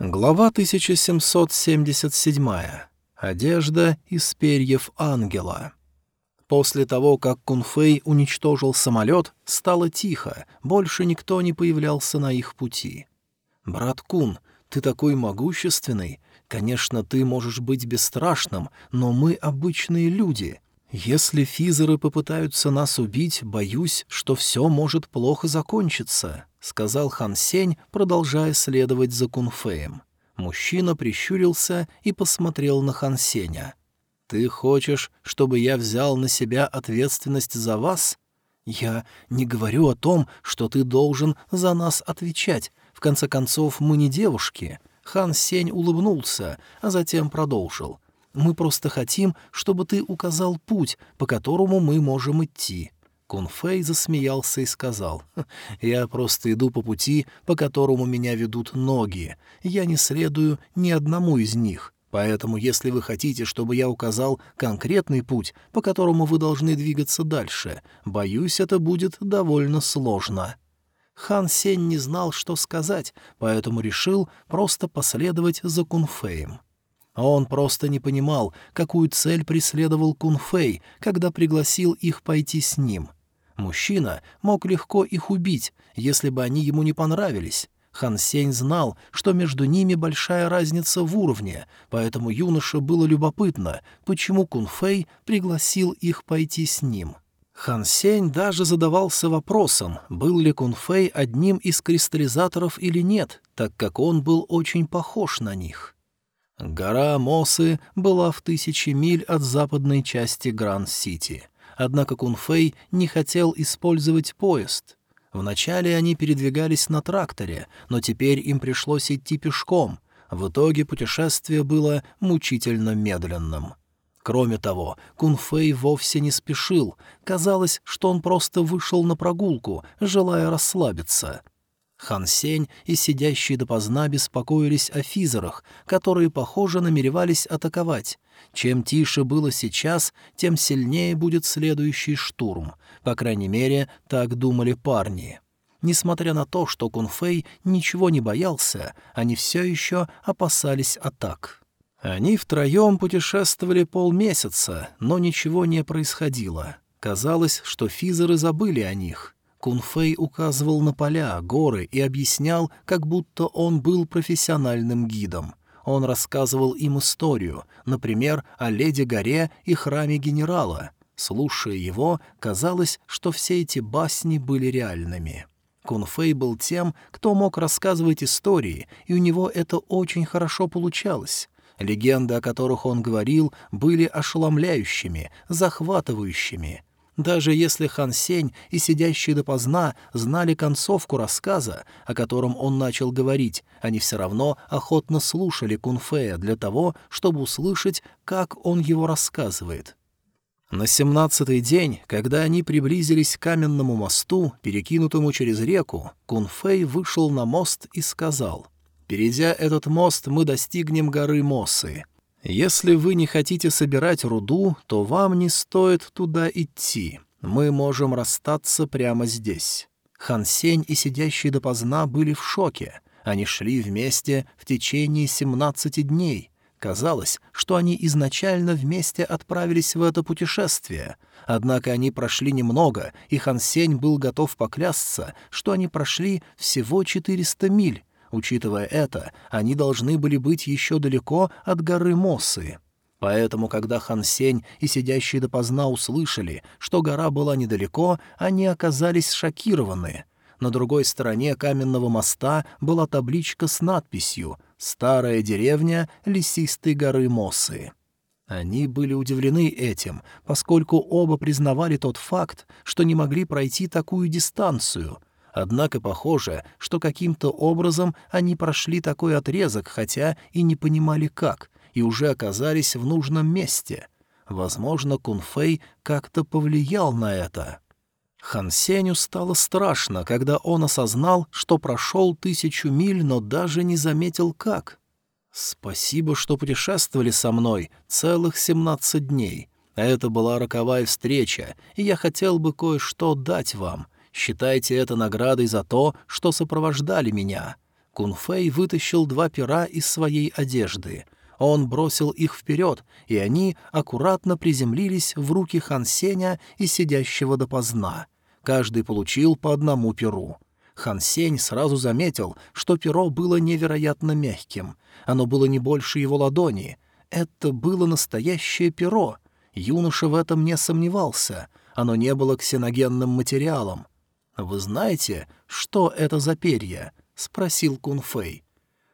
Глава 1777. Одежда из перьев ангела. После того, как Кунфэй уничтожил самолет, стало тихо, больше никто не появлялся на их пути. «Брат Кун, ты такой могущественный. Конечно, ты можешь быть бесстрашным, но мы обычные люди. Если физеры попытаются нас убить, боюсь, что все может плохо закончиться». — сказал Хан Сень, продолжая следовать за Кунфеем. Мужчина прищурился и посмотрел на Хан Сеня. «Ты хочешь, чтобы я взял на себя ответственность за вас? Я не говорю о том, что ты должен за нас отвечать. В конце концов, мы не девушки». Хан Сень улыбнулся, а затем продолжил. «Мы просто хотим, чтобы ты указал путь, по которому мы можем идти». Кунфэй засмеялся и сказал, «Я просто иду по пути, по которому меня ведут ноги. Я не следую ни одному из них. Поэтому, если вы хотите, чтобы я указал конкретный путь, по которому вы должны двигаться дальше, боюсь, это будет довольно сложно». Хан Сень не знал, что сказать, поэтому решил просто последовать за Кунфеем. Он просто не понимал, какую цель преследовал Кунфей, когда пригласил их пойти с ним — Мужчина мог легко их убить, если бы они ему не понравились. Хан Сень знал, что между ними большая разница в уровне, поэтому юноше было любопытно, почему Кун Фэй пригласил их пойти с ним. Хан Сень даже задавался вопросом, был ли Кун Фэй одним из кристаллизаторов или нет, так как он был очень похож на них. Гора Мосы была в тысячи миль от западной части Гранд-Сити — Однако Кунфэй не хотел использовать поезд. Вначале они передвигались на тракторе, но теперь им пришлось идти пешком. В итоге путешествие было мучительно медленным. Кроме того, Кунфэй вовсе не спешил. Казалось, что он просто вышел на прогулку, желая расслабиться — Хан Сень и сидящие допоздна беспокоились о физерах, которые, похоже, намеревались атаковать. Чем тише было сейчас, тем сильнее будет следующий штурм. По крайней мере, так думали парни. Несмотря на то, что Кунфэй ничего не боялся, они все еще опасались атак. Они втроем путешествовали полмесяца, но ничего не происходило. Казалось, что физеры забыли о них — Кунфэй указывал на поля, горы и объяснял, как будто он был профессиональным гидом. Он рассказывал им историю, например, о Леди-горе и храме генерала. Слушая его, казалось, что все эти басни были реальными. Кунфэй был тем, кто мог рассказывать истории, и у него это очень хорошо получалось. Легенды, о которых он говорил, были ошеломляющими, захватывающими — даже если Хан Сень и сидящие допоздна знали концовку рассказа, о котором он начал говорить, они все равно охотно слушали Кунфея для того, чтобы услышать, как он его рассказывает. На семнадцатый день, когда они приблизились к каменному мосту, перекинутому через реку, Кунфэй вышел на мост и сказал, «Перейдя этот мост, мы достигнем горы Мосы. Если вы не хотите собирать руду, то вам не стоит туда идти. Мы можем расстаться прямо здесь». Хан Сень и сидящие допоздна были в шоке. Они шли вместе в течение семнадцати дней. Казалось, что они изначально вместе отправились в это путешествие. Однако они прошли немного, и Хан Сень был готов поклясться, что они прошли всего 400 миль, Учитывая это, они должны были быть еще далеко от горы Моссы. Поэтому, когда Хан Сень и сидящие допоздна услышали, что гора была недалеко, они оказались шокированы. На другой стороне каменного моста была табличка с надписью «Старая деревня лесистой горы Моссы». Они были удивлены этим, поскольку оба признавали тот факт, что не могли пройти такую дистанцию — Однако похоже, что каким-то образом они прошли такой отрезок, хотя и не понимали как, и уже оказались в нужном месте. Возможно, Кунфэй как-то повлиял на это. Хан Сеню стало страшно, когда он осознал, что прошел тысячу миль, но даже не заметил как. «Спасибо, что путешествовали со мной целых семнадцать дней. Это была роковая встреча, и я хотел бы кое-что дать вам», Считайте это наградой за то, что сопровождали меня». Кунфэй вытащил два пера из своей одежды. Он бросил их вперед, и они аккуратно приземлились в руки Хан Сеня и сидящего допоздна. Каждый получил по одному перу. Хан Сень сразу заметил, что перо было невероятно мягким. Оно было не больше его ладони. Это было настоящее перо. Юноша в этом не сомневался. Оно не было ксеногенным материалом. «Вы знаете, что это за перья?» — спросил Кун Фэй.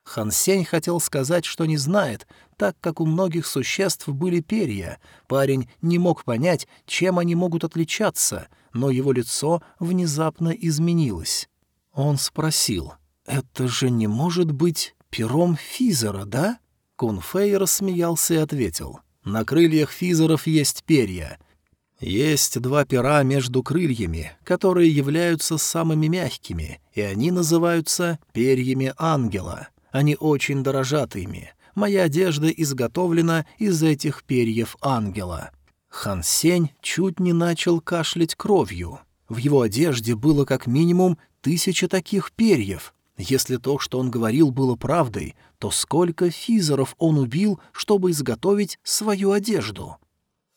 Хан Сень хотел сказать, что не знает, так как у многих существ были перья. Парень не мог понять, чем они могут отличаться, но его лицо внезапно изменилось. Он спросил, «Это же не может быть пером Физера, да?» Кун Фэй рассмеялся и ответил, «На крыльях Физеров есть перья. Есть два пера между крыльями, которые являются самыми мягкими, и они называются перьями ангела. Они очень дорожат ими. Моя одежда изготовлена из этих перьев ангела». Хан Сень чуть не начал кашлять кровью. В его одежде было как минимум тысяча таких перьев. Если то, что он говорил, было правдой, то сколько физеров он убил, чтобы изготовить свою одежду?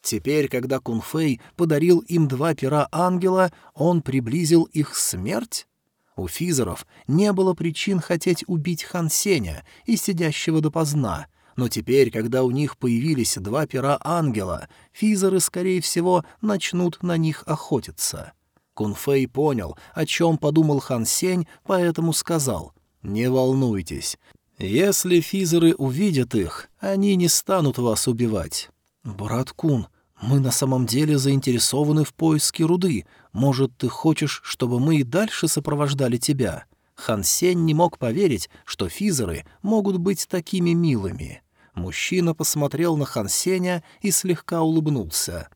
Теперь, когда Кунфэй подарил им два пера ангела, он приблизил их смерть? У физеров не было причин хотеть убить Хан Сеня и сидящего допоздна, но теперь, когда у них появились два пера ангела, физеры, скорее всего, начнут на них охотиться. Кунфэй понял, о чем подумал Хан Сень, поэтому сказал «Не волнуйтесь. Если физеры увидят их, они не станут вас убивать». «Брат Кун, мы на самом деле заинтересованы в поиске руды. Может, ты хочешь, чтобы мы и дальше сопровождали тебя?» Хан Сень не мог поверить, что физеры могут быть такими милыми. Мужчина посмотрел на Хан Сеня и слегка улыбнулся.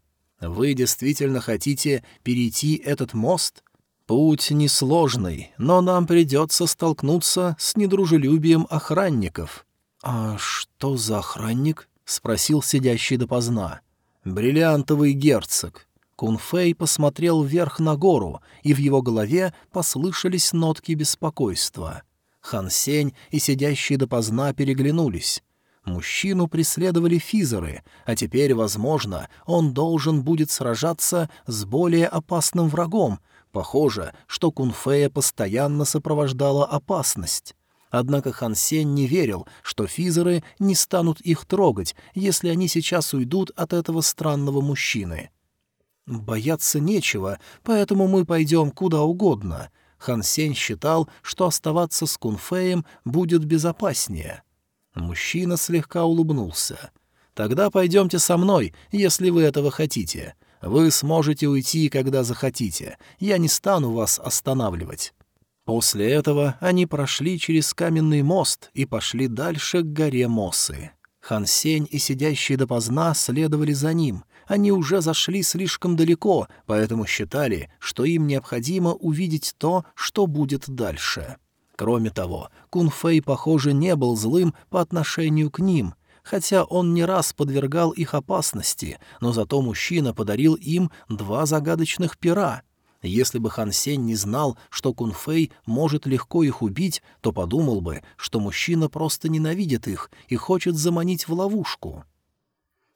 Вы действительно хотите перейти этот мост? Путь несложный, но нам придется столкнуться с недружелюбием охранников». «А что за охранник?» — спросил сидящий допоздна. «Бриллиантовый герцог». Кунфэй посмотрел вверх на гору, и в его голове послышались нотки беспокойства. Хан Сень и сидящий допоздна переглянулись. Мужчину преследовали физеры, а теперь, возможно, он должен будет сражаться с более опасным врагом. Похоже, что Кунфея постоянно сопровождала опасность. Однако Хан Сень не верил, что физеры не станут их трогать, если они сейчас уйдут от этого странного мужчины. «Бояться нечего, поэтому мы пойдем куда угодно». Хан Сень считал, что оставаться с Кунфеем будет безопаснее. Мужчина слегка улыбнулся. «Тогда пойдемте со мной, если вы этого хотите. Вы сможете уйти, когда захотите. Я не стану вас останавливать». После этого они прошли через каменный мост и пошли дальше к горе Мосы. Хан Сень и сидящие допоздна следовали за ним. Они уже зашли слишком далеко, поэтому считали, что им необходимо увидеть то, что будет дальше. Кроме того, Кун Фэй, похоже, не был злым по отношению к ним, хотя он не раз подвергал их опасности, но зато мужчина подарил им два загадочных пера. Если бы Хан Сень не знал, что Кун Фэй может легко их убить, то подумал бы, что мужчина просто ненавидит их и хочет заманить в ловушку.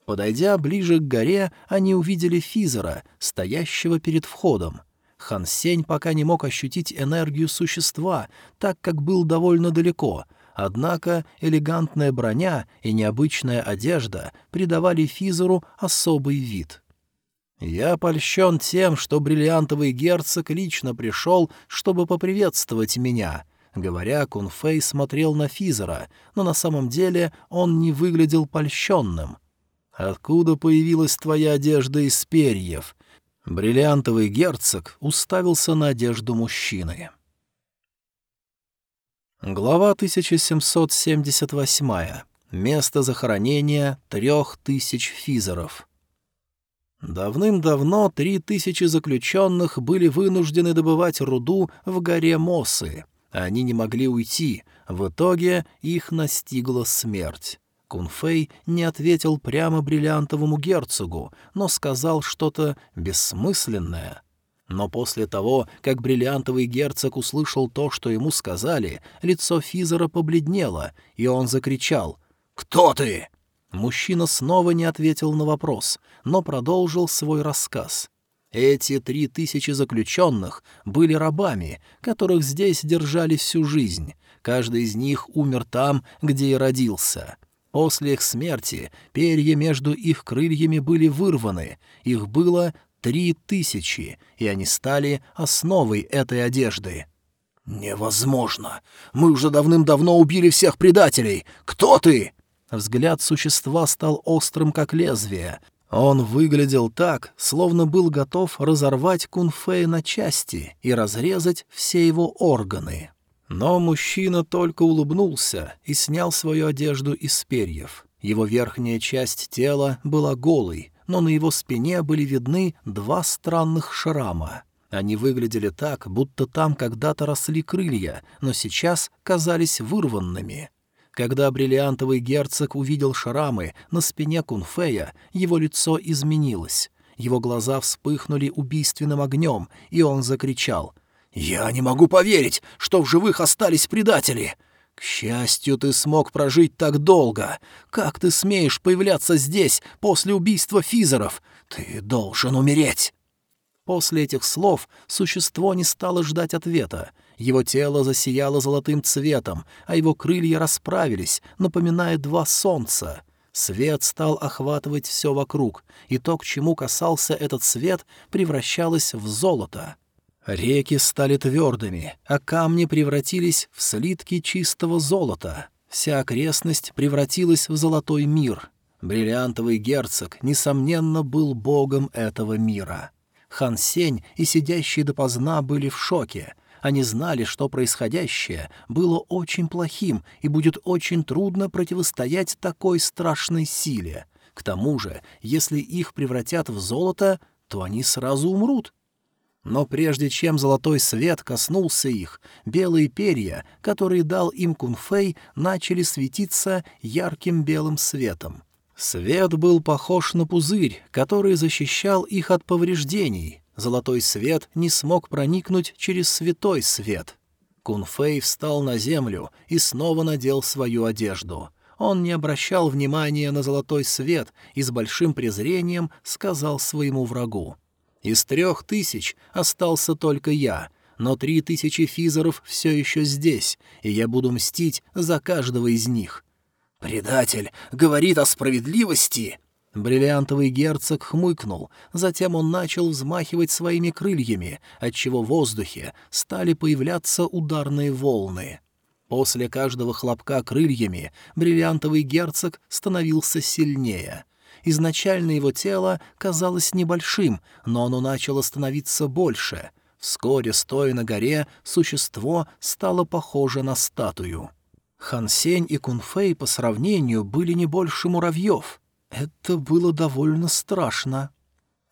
Подойдя ближе к горе, они увидели Физера, стоящего перед входом. Хан Сень пока не мог ощутить энергию существа, так как был довольно далеко, однако элегантная броня и необычная одежда придавали Физеру особый вид. «Я польщен тем, что бриллиантовый герцог лично пришел, чтобы поприветствовать меня», Говоря, Кунфэй смотрел на Физера, но на самом деле он не выглядел польщенным. «Откуда появилась твоя одежда из перьев?» Бриллиантовый герцог уставился на одежду мужчины. Глава 1778. Место захоронения трех тысяч физеров. Давным-давно три тысячи заключенных были вынуждены добывать руду в горе Мосы. Они не могли уйти, в итоге их настигла смерть. Кунфэй не ответил прямо бриллиантовому герцогу, но сказал что-то бессмысленное. Но после того, как бриллиантовый герцог услышал то, что ему сказали, лицо Физера побледнело, и он закричал «Кто ты?» Мужчина снова не ответил на вопрос, но продолжил свой рассказ. Эти три тысячи заключенных были рабами, которых здесь держали всю жизнь. Каждый из них умер там, где и родился. После их смерти перья между их крыльями были вырваны, их было три тысячи, и они стали основой этой одежды. «Невозможно! Мы уже давным-давно убили всех предателей! Кто ты?» Взгляд существа стал острым, как лезвие. Он выглядел так, словно был готов разорвать Кунфея на части и разрезать все его органы. Но мужчина только улыбнулся и снял свою одежду из перьев. Его верхняя часть тела была голой, но на его спине были видны два странных шрама. Они выглядели так, будто там когда-то росли крылья, но сейчас казались вырванными. Когда бриллиантовый герцог увидел шрамы на спине Кунфея, его лицо изменилось. Его глаза вспыхнули убийственным огнем, и он закричал. «Я не могу поверить, что в живых остались предатели! К счастью, ты смог прожить так долго. Как ты смеешь появляться здесь после убийства физеров? Ты должен умереть!» После этих слов существо не стало ждать ответа. Его тело засияло золотым цветом, а его крылья расправились, напоминая два солнца. Свет стал охватывать все вокруг, и то, к чему касался этот свет, превращалось в золото. Реки стали твердыми, а камни превратились в слитки чистого золота. Вся окрестность превратилась в золотой мир. Бриллиантовый герцог, несомненно, был богом этого мира. Хан Сень и сидящие допоздна были в шоке — они знали, что происходящее было очень плохим и будет очень трудно противостоять такой страшной силе. К тому же, если их превратят в золото, то они сразу умрут. Но прежде чем золотой свет коснулся их, белые перья, которые дал им Кунфэй, начали светиться ярким белым светом. Свет был похож на пузырь, который защищал их от повреждений. Золотой свет не смог проникнуть через святой свет. Кунфэй встал на землю и снова надел свою одежду. Он не обращал внимания на золотой свет и с большим презрением сказал своему врагу. «Из трех тысяч остался только я, но три тысячи физеров все еще здесь, и я буду мстить за каждого из них». «Предатель говорит о справедливости!» Бриллиантовый герцог хмыкнул, затем он начал взмахивать своими крыльями, отчего в воздухе стали появляться ударные волны. После каждого хлопка крыльями бриллиантовый герцог становился сильнее. Изначально его тело казалось небольшим, но оно начало становиться больше. Вскоре, стоя на горе, существо стало похоже на статую. Хансень и Кунфэй по сравнению были не больше муравьев — это было довольно страшно.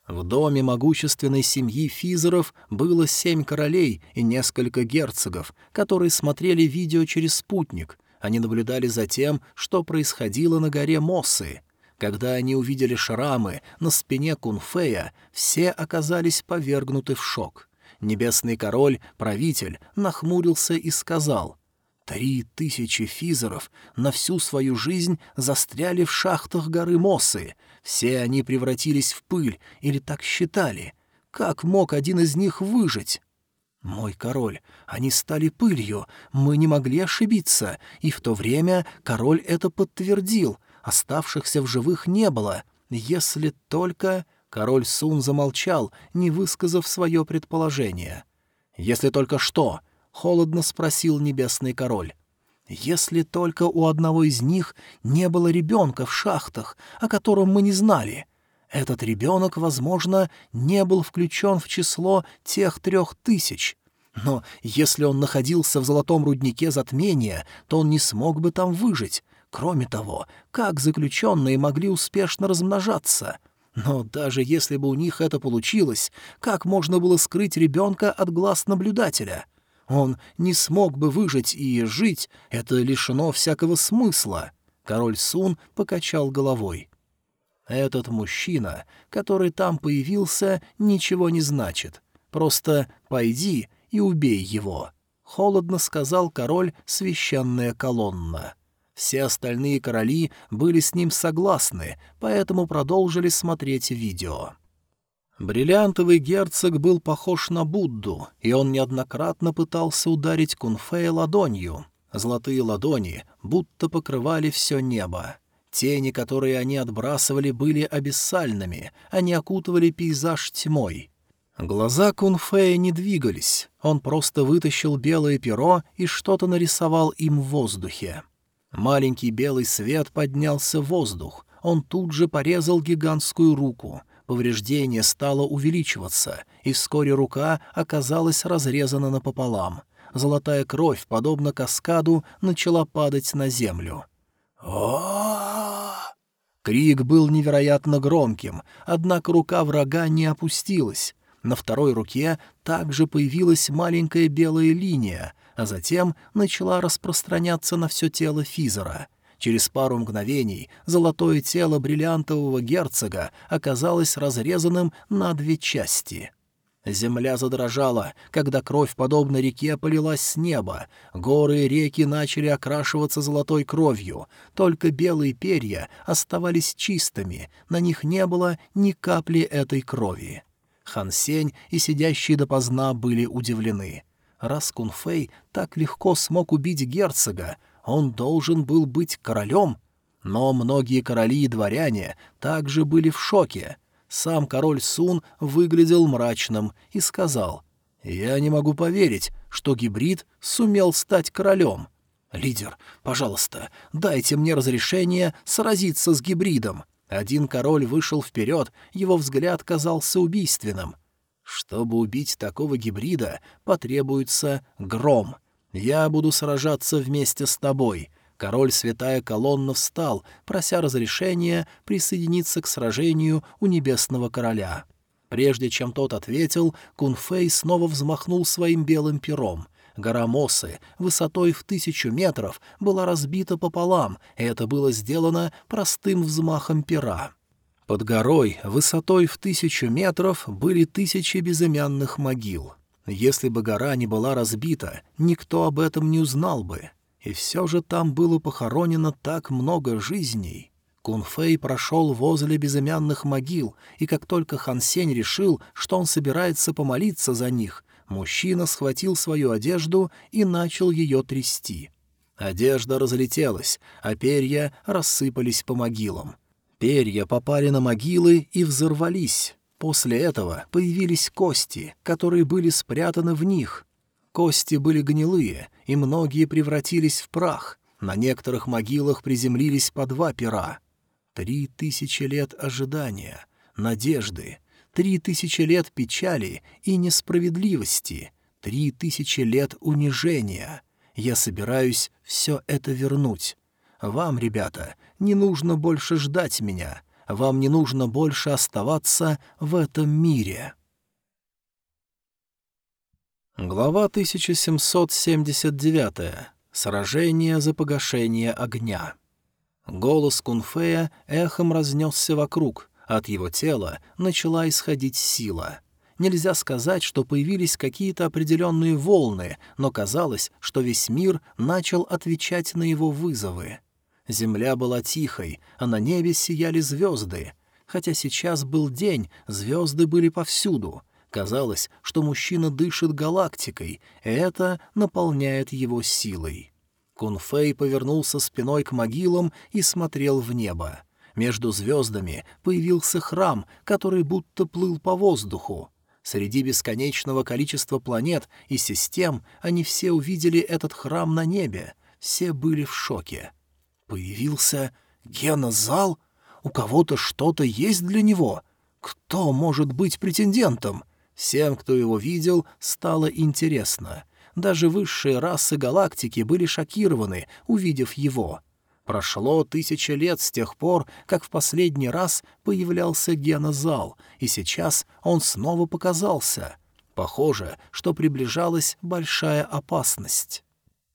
В доме могущественной семьи Физеров было семь королей и несколько герцогов, которые смотрели видео через спутник. Они наблюдали за тем, что происходило на горе Моссы. Когда они увидели шрамы на спине Кунфея, все оказались повергнуты в шок. Небесный король, правитель, нахмурился и сказал — Три тысячи физеров на всю свою жизнь застряли в шахтах горы Мосы. Все они превратились в пыль, или так считали. Как мог один из них выжить? «Мой король, они стали пылью, мы не могли ошибиться, и в то время король это подтвердил, оставшихся в живых не было, если только...» Король Сун замолчал, не высказав свое предположение. «Если только что...» — холодно спросил небесный король. «Если только у одного из них не было ребенка в шахтах, о котором мы не знали. Этот ребенок, возможно, не был включен в число тех трех тысяч. Но если он находился в золотом руднике затмения, то он не смог бы там выжить. Кроме того, как заключенные могли успешно размножаться?» Но даже если бы у них это получилось, как можно было скрыть ребенка от глаз наблюдателя? Он не смог бы выжить и жить, это лишено всякого смысла. Король Сун покачал головой. Этот мужчина, который там появился, ничего не значит. Просто пойди и убей его», — холодно сказал король священная колонна. Все остальные короли были с ним согласны, поэтому продолжили смотреть видео. Бриллиантовый герцог был похож на Будду, и он неоднократно пытался ударить Кунфея ладонью. Золотые ладони будто покрывали все небо. Тени, которые они отбрасывали, были абиссальными, они окутывали пейзаж тьмой. Глаза Кунфея не двигались, он просто вытащил белое перо и что-то нарисовал им в воздухе. Маленький белый свет поднялся в воздух, он тут же порезал гигантскую руку — повреждение стало увеличиваться, и вскоре рука оказалась разрезана напополам. Золотая кровь, подобно каскаду, начала падать на землю. о Крик был невероятно громким, однако рука врага не опустилась. На второй руке также появилась маленькая белая линия, а затем начала распространяться на все тело Физера — Через пару мгновений золотое тело бриллиантового герцога оказалось разрезанным на две части. Земля задрожала, когда кровь, подобно реке, полилась с неба. Горы и реки начали окрашиваться золотой кровью. Только белые перья оставались чистыми, на них не было ни капли этой крови. Хан Сень и сидящие допоздна были удивлены. Раз Кунфэй так легко смог убить герцога, он должен был быть королем. Но многие короли и дворяне также были в шоке. Сам король Сун выглядел мрачным и сказал, «Я не могу поверить, что гибрид сумел стать королем. Лидер, пожалуйста, дайте мне разрешение сразиться с гибридом». Один король вышел вперед, его взгляд казался убийственным. Чтобы убить такого гибрида, потребуется гром. «Я буду сражаться вместе с тобой». Король Святая Колонна встал, прося разрешения присоединиться к сражению у Небесного Короля. Прежде чем тот ответил, Кунфей снова взмахнул своим белым пером. Гора Мосы, высотой в тысячу метров, была разбита пополам, и это было сделано простым взмахом пера. Под горой, высотой в тысячу метров, были тысячи безымянных могил. Если бы гора не была разбита, никто об этом не узнал бы. И все же там было похоронено так много жизней. Кунфэй прошел возле безымянных могил, и как только Хан Сень решил, что он собирается помолиться за них, мужчина схватил свою одежду и начал ее трясти. Одежда разлетелась, а перья рассыпались по могилам. Перья попали на могилы и взорвались. После этого появились кости, которые были спрятаны в них. Кости были гнилые, и многие превратились в прах. На некоторых могилах приземлились по два пера. Три тысячи лет ожидания, надежды, три тысячи лет печали и несправедливости, три тысячи лет унижения. Я собираюсь все это вернуть. Вам, ребята, не нужно больше ждать меня — вам не нужно больше оставаться в этом мире. Глава 1779. Сражение за погашение огня. Голос Кунфея эхом разнесся вокруг, от его тела начала исходить сила. Нельзя сказать, что появились какие-то определенные волны, но казалось, что весь мир начал отвечать на его вызовы. Земля была тихой, а на небе сияли звезды. Хотя сейчас был день, звезды были повсюду. Казалось, что мужчина дышит галактикой, и это наполняет его силой. Кунфэй повернулся спиной к могилам и смотрел в небо. Между звездами появился храм, который будто плыл по воздуху. Среди бесконечного количества планет и систем они все увидели этот храм на небе. Все были в шоке. Появился генозал? У кого-то что-то есть для него? Кто может быть претендентом? Всем, кто его видел, стало интересно. Даже высшие расы галактики были шокированы, увидев его. Прошло тысяча лет с тех пор, как в последний раз появлялся генозал, и сейчас он снова показался. Похоже, что приближалась большая опасность.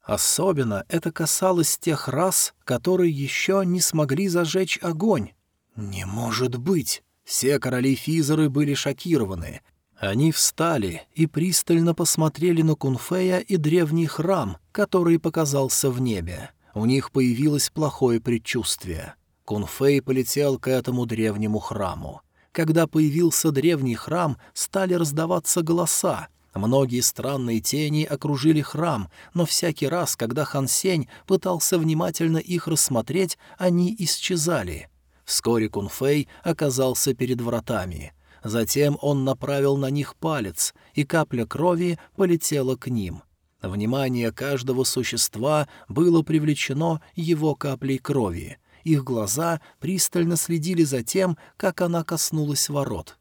Особенно это касалось тех рас, которые еще не смогли зажечь огонь. «Не может быть!» Все короли Физеры были шокированы. Они встали и пристально посмотрели на Кунфея и древний храм, который показался в небе. У них появилось плохое предчувствие. Кунфей полетел к этому древнему храму. Когда появился древний храм, стали раздаваться голоса. Многие странные тени окружили храм, но всякий раз, когда Хан Сень пытался внимательно их рассмотреть, они исчезали. Вскоре Кунфей оказался перед вратами — Затем он направил на них палец, и капля крови полетела к ним. Внимание каждого существа было привлечено его каплей крови. Их глаза пристально следили за тем, как она коснулась ворот.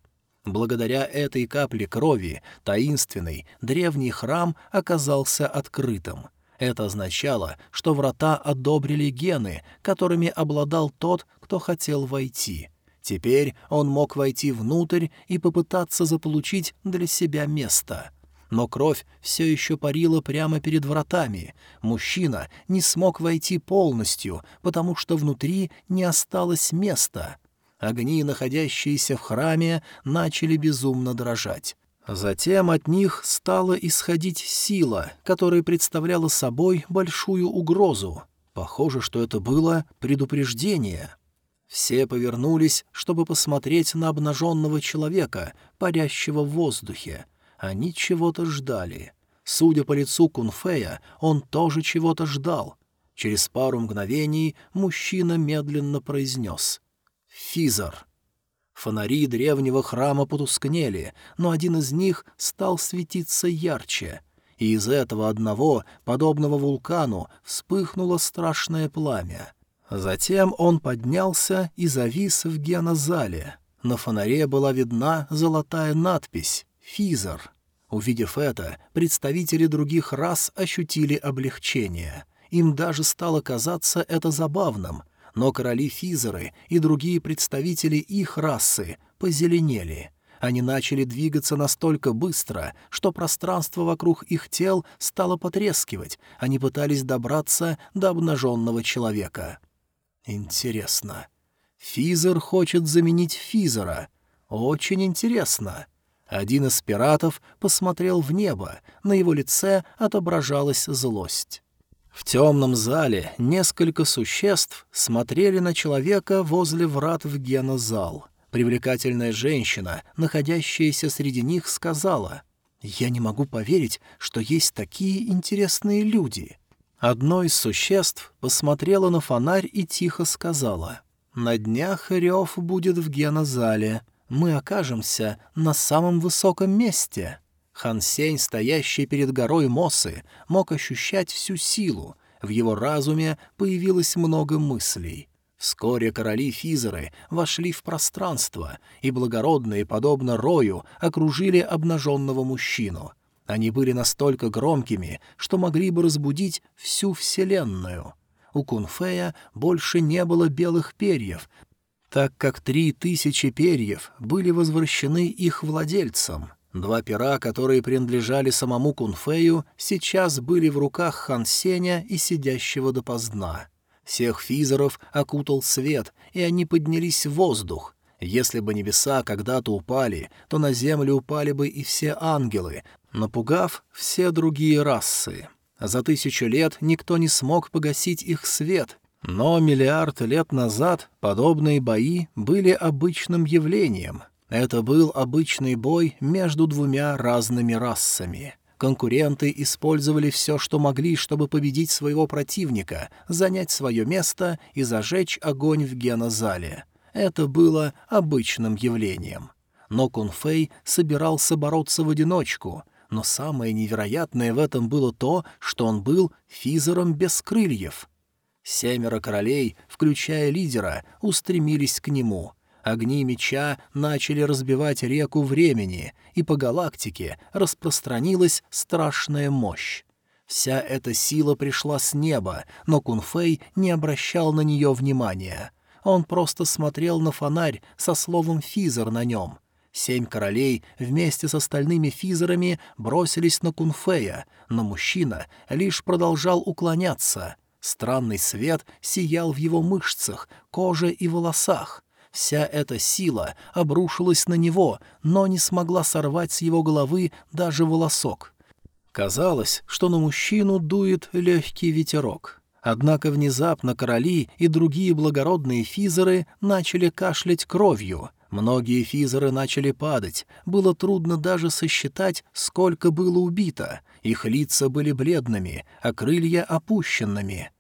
Благодаря этой капле крови таинственный древний храм оказался открытым. Это означало, что врата одобрили гены, которыми обладал тот, кто хотел войти — Теперь он мог войти внутрь и попытаться заполучить для себя место. Но кровь все еще парила прямо перед вратами. Мужчина не смог войти полностью, потому что внутри не осталось места. Огни, находящиеся в храме, начали безумно дрожать. Затем от них стала исходить сила, которая представляла собой большую угрозу. Похоже, что это было предупреждение. Все повернулись, чтобы посмотреть на обнаженного человека, парящего в воздухе. Они чего-то ждали. Судя по лицу Кунфея, он тоже чего-то ждал. Через пару мгновений мужчина медленно произнес «Физер». Фонари древнего храма потускнели, но один из них стал светиться ярче, и из этого одного, подобного вулкану, вспыхнуло страшное пламя — Затем он поднялся и завис в генозале. На фонаре была видна золотая надпись «Физер». Увидев это, представители других рас ощутили облегчение. Им даже стало казаться это забавным, но короли Физеры и другие представители их расы позеленели. Они начали двигаться настолько быстро, что пространство вокруг их тел стало потрескивать, они пытались добраться до обнаженного человека. Интересно. Физер хочет заменить Физера. Очень интересно. Один из пиратов посмотрел в небо, на его лице отображалась злость. В темном зале несколько существ смотрели на человека возле врат в генозал. Привлекательная женщина, находящаяся среди них, сказала, «Я не могу поверить, что есть такие интересные люди». Одно из существ посмотрело на фонарь и тихо сказала. «На днях рев будет в генозале. Мы окажемся на самом высоком месте». Хан Сень, стоящий перед горой Мосы, мог ощущать всю силу. В его разуме появилось много мыслей. Вскоре короли Физеры вошли в пространство, и благородные, подобно Рою, окружили обнаженного мужчину. Они были настолько громкими, что могли бы разбудить всю Вселенную. У Кунфея больше не было белых перьев, так как три тысячи перьев были возвращены их владельцам. Два пера, которые принадлежали самому Кунфею, сейчас были в руках Хан Сеня и сидящего допоздна. Всех физеров окутал свет, и они поднялись в воздух. Если бы небеса когда-то упали, то на землю упали бы и все ангелы, напугав все другие расы. За тысячу лет никто не смог погасить их свет, но миллиард лет назад подобные бои были обычным явлением. Это был обычный бой между двумя разными расами. Конкуренты использовали все, что могли, чтобы победить своего противника, занять свое место и зажечь огонь в генозале. Это было обычным явлением. Но Кунфей собирался бороться в одиночку — но самое невероятное в этом было то, что он был физером без крыльев. Семеро королей, включая лидера, устремились к нему. Огни меча начали разбивать реку времени, и по галактике распространилась страшная мощь. Вся эта сила пришла с неба, но Кунфей не обращал на нее внимания. Он просто смотрел на фонарь со словом «физер» на нем — Семь королей вместе с остальными физерами бросились на Кунфея, но мужчина лишь продолжал уклоняться. Странный свет сиял в его мышцах, коже и волосах. Вся эта сила обрушилась на него, но не смогла сорвать с его головы даже волосок. Казалось, что на мужчину дует легкий ветерок. Однако внезапно короли и другие благородные физеры начали кашлять кровью. Многие физеры начали падать, было трудно даже сосчитать, сколько было убито. Их лица были бледными, а крылья опущенными.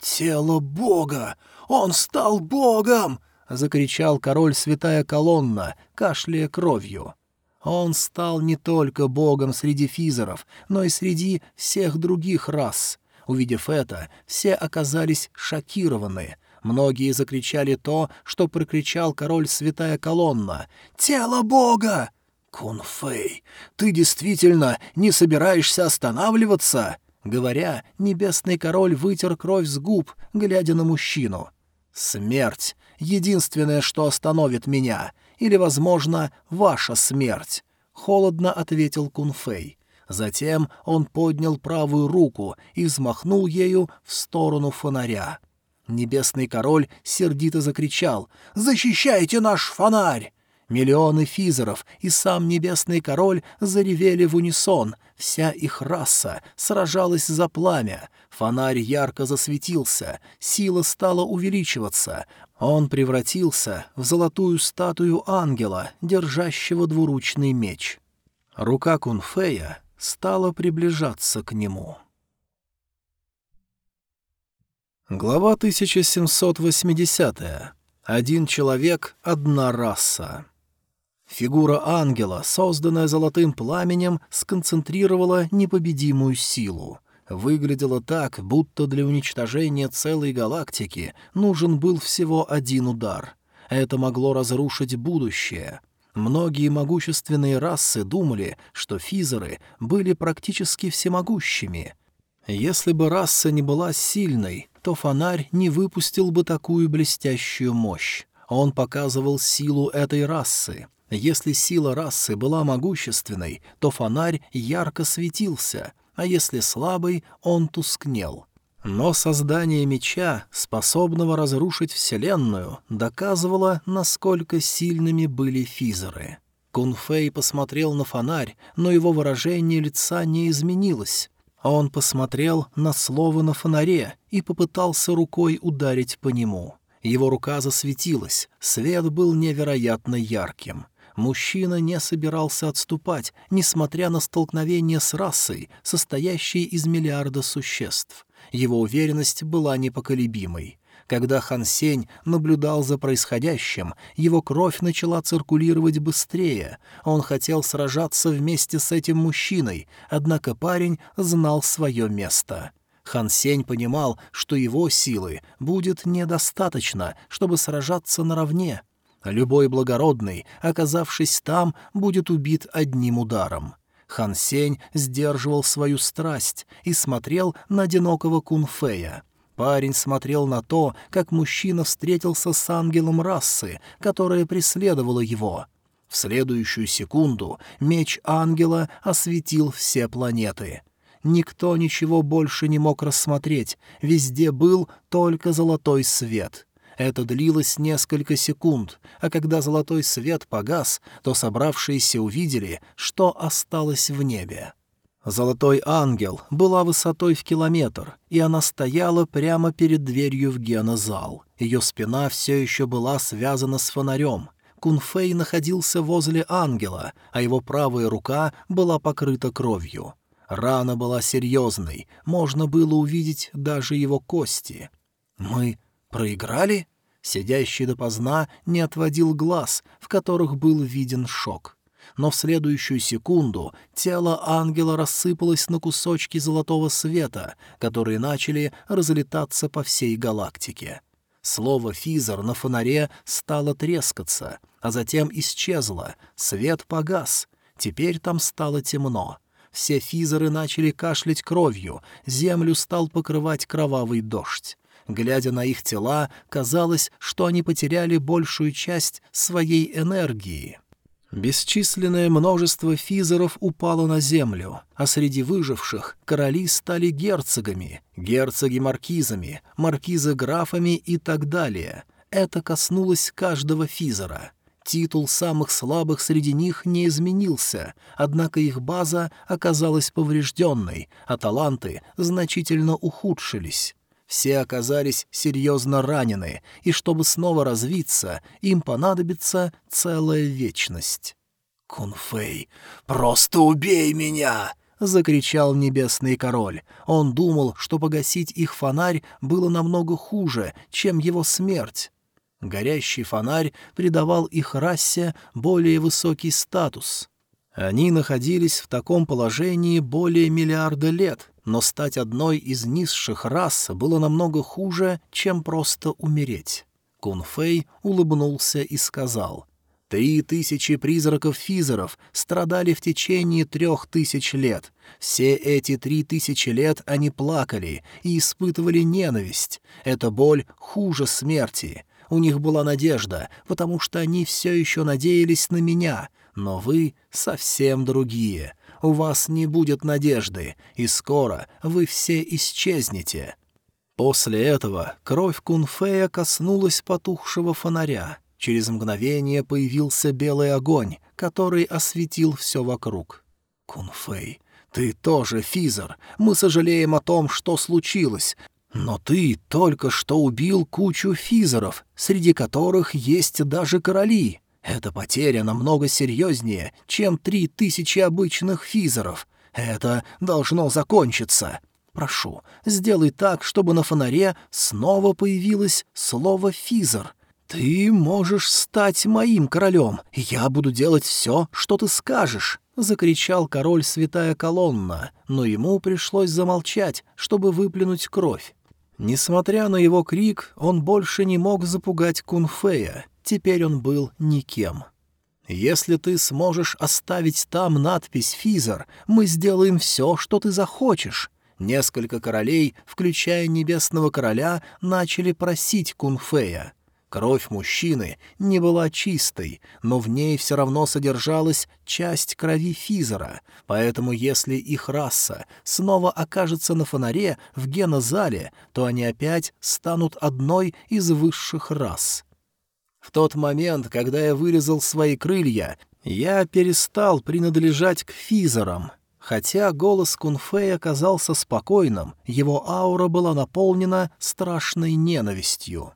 «Тело Бога! Он стал Богом!» — закричал король Святая Колонна, кашляя кровью. Он стал не только богом среди физеров, но и среди всех других рас. Увидев это, все оказались шокированы. Многие закричали то, что прокричал король Святая Колонна. «Тело бога!» «Кунфэй, ты действительно не собираешься останавливаться?» Говоря, небесный король вытер кровь с губ, глядя на мужчину. «Смерть — единственное, что остановит меня или, возможно, ваша смерть», — холодно ответил Кунфэй. Затем он поднял правую руку и взмахнул ею в сторону фонаря. Небесный король сердито закричал «Защищайте наш фонарь!» Миллионы физеров и сам Небесный Король заревели в унисон, вся их раса сражалась за пламя, фонарь ярко засветился, сила стала увеличиваться, он превратился в золотую статую ангела, держащего двуручный меч. Рука Кунфея стала приближаться к нему. Глава 1780. Один человек — одна раса. Фигура ангела, созданная золотым пламенем, сконцентрировала непобедимую силу. Выглядело так, будто для уничтожения целой галактики нужен был всего один удар. Это могло разрушить будущее. Многие могущественные расы думали, что физеры были практически всемогущими. Если бы раса не была сильной, то фонарь не выпустил бы такую блестящую мощь. Он показывал силу этой расы — если сила расы была могущественной, то фонарь ярко светился, а если слабый, он тускнел. Но создание меча, способного разрушить Вселенную, доказывало, насколько сильными были физеры. Кунфей посмотрел на фонарь, но его выражение лица не изменилось. Он посмотрел на слово на фонаре и попытался рукой ударить по нему. Его рука засветилась, свет был невероятно ярким. Мужчина не собирался отступать, несмотря на столкновение с расой, состоящей из миллиарда существ. Его уверенность была непоколебимой. Когда Хан Сень наблюдал за происходящим, его кровь начала циркулировать быстрее. Он хотел сражаться вместе с этим мужчиной, однако парень знал свое место. Хан Сень понимал, что его силы будет недостаточно, чтобы сражаться наравне, Любой благородный, оказавшись там, будет убит одним ударом. Хан Сень сдерживал свою страсть и смотрел на одинокого Кунфея. Парень смотрел на то, как мужчина встретился с ангелом расы, которая преследовала его. В следующую секунду меч ангела осветил все планеты. Никто ничего больше не мог рассмотреть, везде был только золотой свет — это длилось несколько секунд, а когда золотой свет погас, то собравшиеся увидели, что осталось в небе. Золотой ангел была высотой в километр, и она стояла прямо перед дверью в генозал. Ее спина все еще была связана с фонарем. Кунфей находился возле ангела, а его правая рука была покрыта кровью. Рана была серьезной, можно было увидеть даже его кости. «Мы проиграли?» Сидящий допоздна не отводил глаз, в которых был виден шок. Но в следующую секунду тело ангела рассыпалось на кусочки золотого света, которые начали разлетаться по всей галактике. Слово «физер» на фонаре стало трескаться, а затем исчезло, свет погас. Теперь там стало темно. Все физеры начали кашлять кровью, землю стал покрывать кровавый дождь. Глядя на их тела, казалось, что они потеряли большую часть своей энергии. Бесчисленное множество физеров упало на землю, а среди выживших короли стали герцогами, герцоги — маркизами, маркизы — графами и так далее. это коснулось каждого физера. Титул самых слабых среди них не изменился, однако их база оказалась поврежденной, а таланты значительно ухудшились. Все оказались серьезно ранены, и чтобы снова развиться, им понадобится целая вечность. «Кунфэй, просто убей меня!» — закричал небесный король. Он думал, что погасить их фонарь было намного хуже, чем его смерть. Горящий фонарь придавал их расе более высокий статус. Они находились в таком положении более миллиарда лет, но стать одной из низших рас было намного хуже, чем просто умереть. Кунфэй улыбнулся и сказал, «Три тысячи призраков-физеров страдали в течение трех тысяч лет. Все эти три тысячи лет они плакали и испытывали ненависть. Эта боль хуже смерти. У них была надежда, потому что они все еще надеялись на меня, но вы совсем другие у вас не будет надежды, и скоро вы все исчезнете». После этого кровь Кунфея коснулась потухшего фонаря. Через мгновение появился белый огонь, который осветил все вокруг. «Кунфей, ты тоже физер. Мы сожалеем о том, что случилось. Но ты только что убил кучу физеров, среди которых есть даже короли. Эта потеря намного серьезнее, чем три тысячи обычных физеров. Это должно закончиться. Прошу, сделай так, чтобы на фонаре снова появилось слово «физер». «Ты можешь стать моим королем, я буду делать все, что ты скажешь», — закричал король Святая Колонна, но ему пришлось замолчать, чтобы выплюнуть кровь. Несмотря на его крик, он больше не мог запугать Кунфея, Теперь он был никем. «Если ты сможешь оставить там надпись «Физер», мы сделаем все, что ты захочешь». Несколько королей, включая Небесного Короля, начали просить Кунфея. Кровь мужчины не была чистой, но в ней все равно содержалась часть крови Физера, поэтому если их раса снова окажется на фонаре в генозале, то они опять станут одной из высших рас. В тот момент, когда я вырезал свои крылья, я перестал принадлежать к физерам. Хотя голос Кунфея оказался спокойным, его аура была наполнена страшной ненавистью.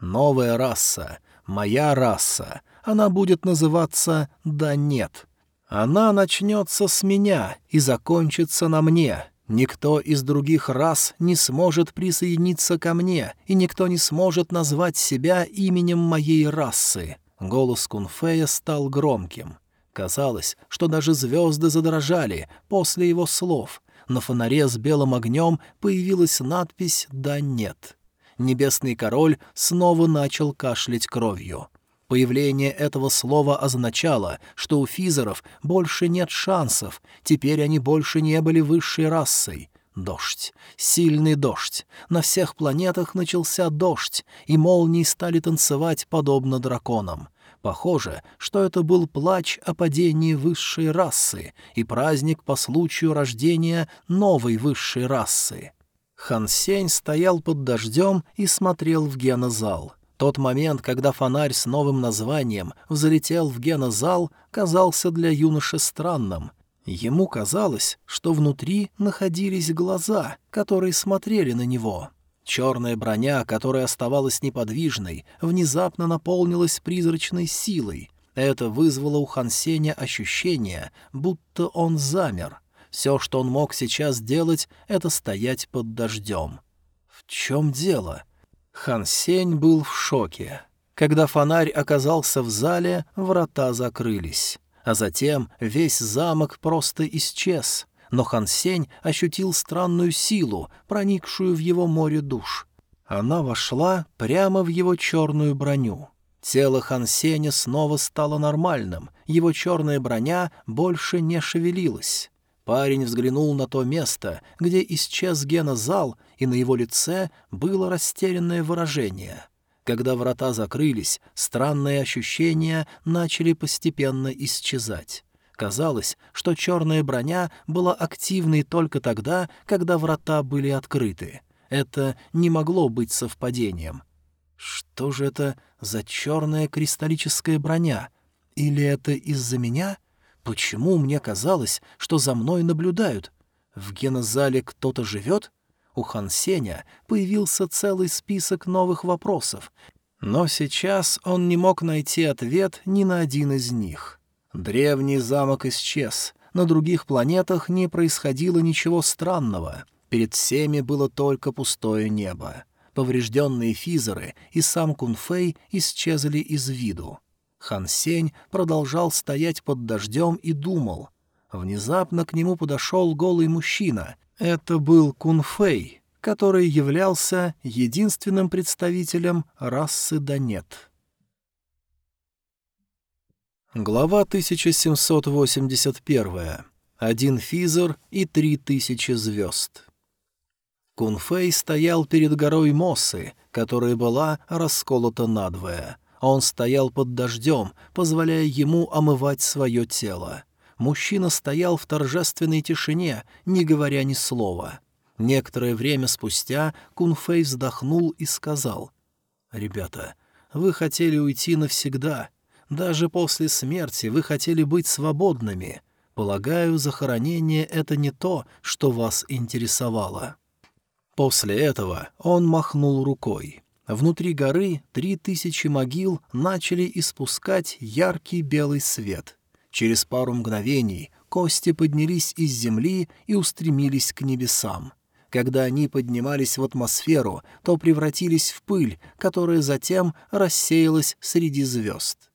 Новая раса, моя раса, она будет называться «Да нет». Она начнется с меня и закончится на мне. Никто из других рас не сможет присоединиться ко мне, и никто не сможет назвать себя именем моей расы. Голос Кунфея стал громким. Казалось, что даже звезды задрожали после его слов. На фонаре с белым огнем появилась надпись «Да нет». Небесный король снова начал кашлять кровью. Появление этого слова означало, что у физеров больше нет шансов, теперь они больше не были высшей расой. Дождь. Сильный дождь. На всех планетах начался дождь, и молнии стали танцевать подобно драконам. Похоже, что это был плач о падении высшей расы и праздник по случаю рождения новой высшей расы. Хан Сень стоял под дождем и смотрел в генозал. Тот момент, когда фонарь с новым названием взлетел в генозал, казался для юноши странным. Ему казалось, что внутри находились глаза, которые смотрели на него. Черная броня, которая оставалась неподвижной, внезапно наполнилась призрачной силой. Это вызвало у Хансеня ощущение, будто он замер. Все, что он мог сейчас делать, — это стоять под дождем. В чем дело? Хан Сень был в шоке. Когда фонарь оказался в зале, врата закрылись. А затем весь замок просто исчез. Но Хан Сень ощутил странную силу, проникшую в его море душ. Она вошла прямо в его черную броню. Тело Хан Сеня снова стало нормальным, его черная броня больше не шевелилась. Парень взглянул на то место, где исчез генозал, и на его лице было растерянное выражение. Когда врата закрылись, странные ощущения начали постепенно исчезать. Казалось, что черная броня была активной только тогда, когда врата были открыты. Это не могло быть совпадением. Что же это за черная кристаллическая броня? Или это из-за меня? Почему мне казалось, что за мной наблюдают? В генозале кто-то живет? У Хан Сеня появился целый список новых вопросов, но сейчас он не мог найти ответ ни на один из них. Древний замок исчез, на других планетах не происходило ничего странного, перед всеми было только пустое небо. Поврежденные физеры и сам Кунфэй исчезли из виду. Хан Сень продолжал стоять под дождем и думал. Внезапно к нему подошел голый мужчина. Это был Кунфэй, который являлся единственным представителем расы Данет. Глава 1781. Один физер и три тысячи звезд. Кунфэй стоял перед горой Моссы, которая была расколота надвое. Он стоял под дождем, позволяя ему омывать свое тело. Мужчина стоял в торжественной тишине, не говоря ни слова. Некоторое время спустя Кунфэй вздохнул и сказал, «Ребята, вы хотели уйти навсегда. Даже после смерти вы хотели быть свободными. Полагаю, захоронение — это не то, что вас интересовало». После этого он махнул рукой. Внутри горы три тысячи могил начали испускать яркий белый свет. Через пару мгновений кости поднялись из земли и устремились к небесам. Когда они поднимались в атмосферу, то превратились в пыль, которая затем рассеялась среди звезд.